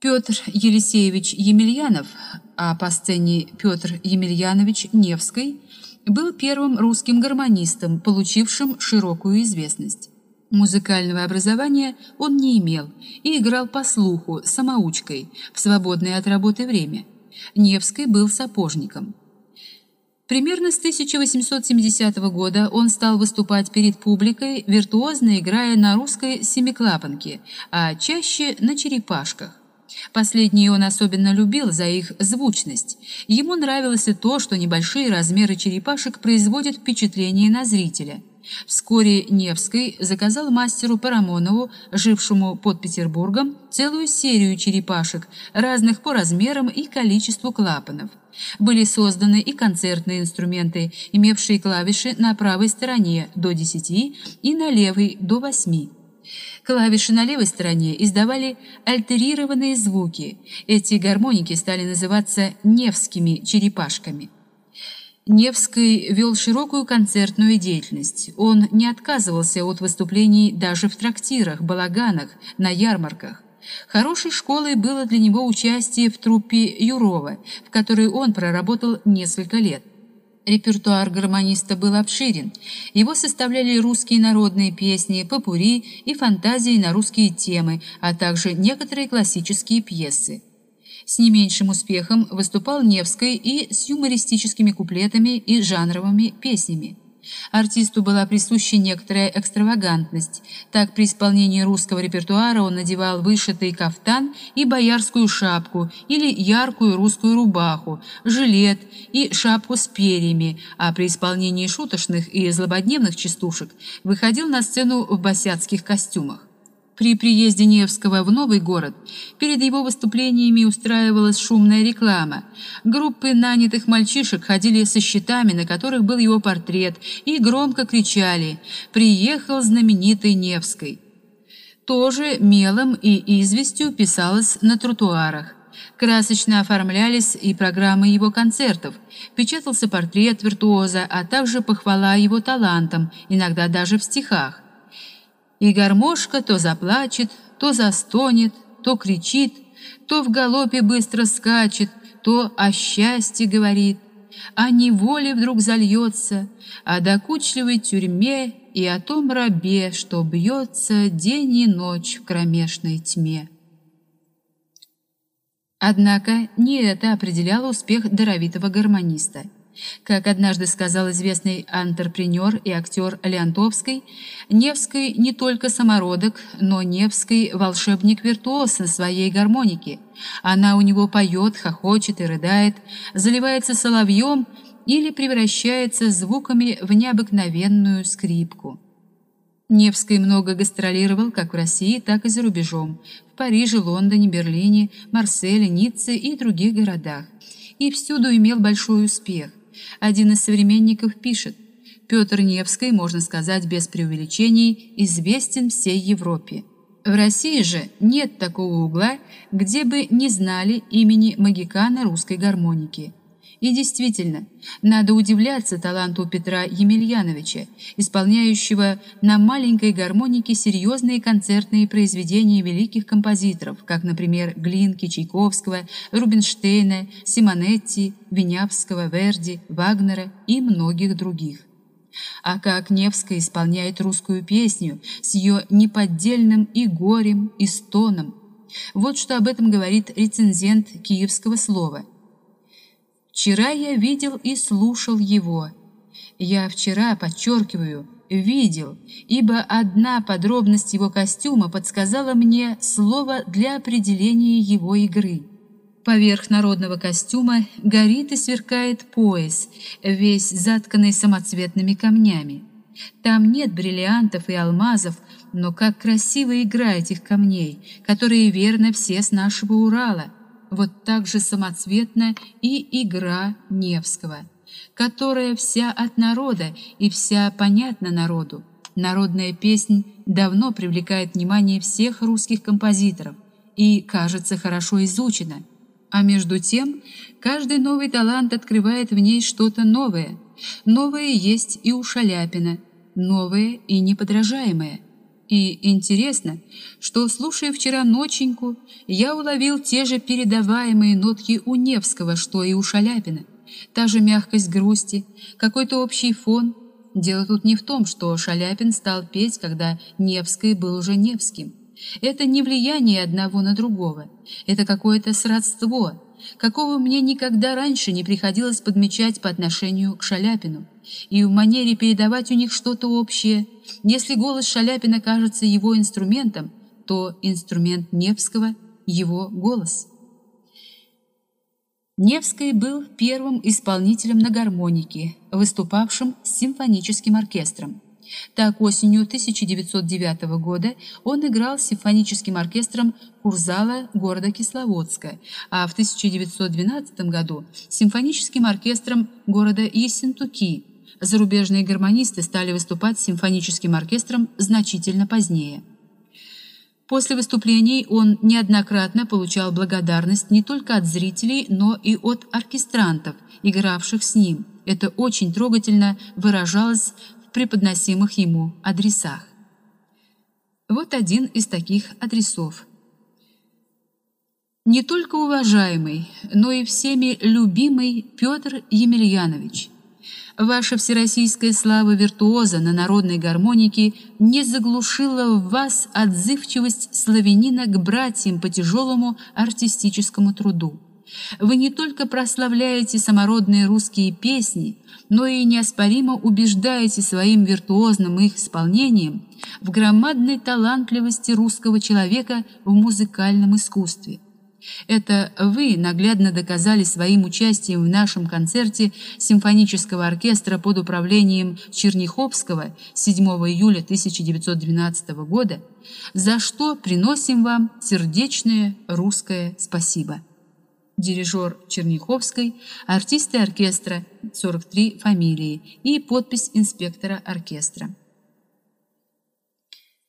Петр Елисеевич Емельянов, а по сцене Петр Емельянович Невский, был первым русским гармонистом, получившим широкую известность. Музыкального образования он не имел и играл по слуху, самоучкой, в свободное от работы время. Невский был сапожником. Примерно с 1870 года он стал выступать перед публикой, виртуозно играя на русской семиклапанке, а чаще на черепашках. Последние он особенно любил за их звучность. Ему нравилось и то, что небольшие размеры черепашек производят впечатление на зрителя. Вскоре Невский заказал мастеру Парамонову, жившему под Петербургом, целую серию черепашек, разных по размерам и количеству клапанов. Были созданы и концертные инструменты, имевшие клавиши на правой стороне до 10 и на левой до 8. Клавиши на левой стороне издавали альтерированные звуки. Эти гармоники стали называться «невскими черепашками». Невский вел широкую концертную деятельность. Он не отказывался от выступлений даже в трактирах, балаганах, на ярмарках. Хорошей школой было для него участие в труппе Юрова, в которой он проработал несколько лет. Репертуар гармониста был обширен. Его составляли русские народные песни, попури и фантазии на русские темы, а также некоторые классические пьесы. С не меньшим успехом выступал Невский и с юмористическими куплетами и жанровыми песнями. Артисту была присуща некоторая экстравагантность. Так при исполнении русского репертуара он надевал вышитый кафтан и боярскую шапку или яркую русскую рубаху, жилет и шапку с перьями, а при исполнении шуточных и злободневных частушек выходил на сцену в босяцких костюмах. При приезде Невского в новый город перед его выступлениями устраивалась шумная реклама. Группы нанятых мальчишек ходили со щитами, на которых был его портрет, и громко кричали «Приехал знаменитый Невский». Тоже мелом и известью писалось на тротуарах. Красочно оформлялись и программы его концертов. Печатался портрет виртуоза, а также похвала его талантам, иногда даже в стихах. И гармошка то заплачет, то застонет, то кричит, то в галопе быстро скачет, то о счастье говорит, о неволе вдруг зальется, о докучливой тюрьме и о том рабе, что бьется день и ночь в кромешной тьме. Однако не это определяло успех даровитого гармониста – как однажды сказал известный антрепренер и актер Леонтовский, Невский не только самородок, но Невский волшебник-виртуоз на своей гармонике. Она у него поет, хохочет и рыдает, заливается соловьем или превращается звуками в необыкновенную скрипку. Невский много гастролировал как в России, так и за рубежом, в Париже, Лондоне, Берлине, Марселе, Ницце и других городах. И всюду имел большой успех. Один из современников пишет, Петр Невский, можно сказать без преувеличений, известен всей Европе. В России же нет такого угла, где бы не знали имени магикана русской гармоники – и действительно, надо удивляться таланту Петра Емельяновича, исполняющего на маленькой гармонике серьезные концертные произведения великих композиторов, как, например, Глинки, Чайковского, Рубинштейна, Симонетти, Винявского, Верди, Вагнера и многих других. А как Невская исполняет русскую песню с ее неподдельным и горем, и стоном. Вот что об этом говорит рецензент киевского слова – Вчера я видел и слушал его. Я вчера, подчеркиваю, видел, ибо одна подробность его костюма подсказала мне слово для определения его игры. Поверх народного костюма горит и сверкает пояс, весь затканный самоцветными камнями. Там нет бриллиантов и алмазов, но как красиво игра этих камней, которые верно все с нашего Урала вот так же самоцветна и игра Невского, которая вся от народа и вся понятна народу. Народная песнь давно привлекает внимание всех русских композиторов и, кажется, хорошо изучена. А между тем, каждый новый талант открывает в ней что-то новое. Новое есть и у Шаляпина, новое и неподражаемое – И интересно, что, слушая вчера ноченьку, я уловил те же передаваемые нотки у Невского, что и у Шаляпина. Та же мягкость грусти, какой-то общий фон. Дело тут не в том, что Шаляпин стал петь, когда Невский был уже Невским. Это не влияние одного на другого, это какое-то сродство, какого мне никогда раньше не приходилось подмечать по отношению к Шаляпину. И в манере передавать у них что-то общее. Если голос Шаляпина кажется его инструментом, то инструмент Невского — его голос. Невский был первым исполнителем на гармонике, выступавшим с симфоническим оркестром. Так, осенью 1909 года он играл с симфоническим оркестром Курзала города Кисловодска, а в 1912 году с симфоническим оркестром города Ессентуки. Зарубежные гармонисты стали выступать с симфоническим оркестром значительно позднее. После выступлений он неоднократно получал благодарность не только от зрителей, но и от оркестрантов, игравших с ним. Это очень трогательно выражалось преподносимых ему адресах. Вот один из таких адресов. Не только уважаемый, но и всеми любимый Петр Емельянович. Ваша всероссийская слава виртуоза на народной гармонике не заглушила в вас отзывчивость славянина к братьям по тяжелому артистическому труду. Вы не только прославляете самородные русские песни, но и неоспоримо убеждаете своим виртуозным их исполнением в громадной талантливости русского человека в музыкальном искусстве. Это вы наглядно доказали своим участием в нашем концерте симфонического оркестра под управлением Черняховского 7 июля 1912 года, за что приносим вам сердечное русское спасибо дирижер Черняховской, артисты оркестра 43 фамилии и подпись инспектора оркестра.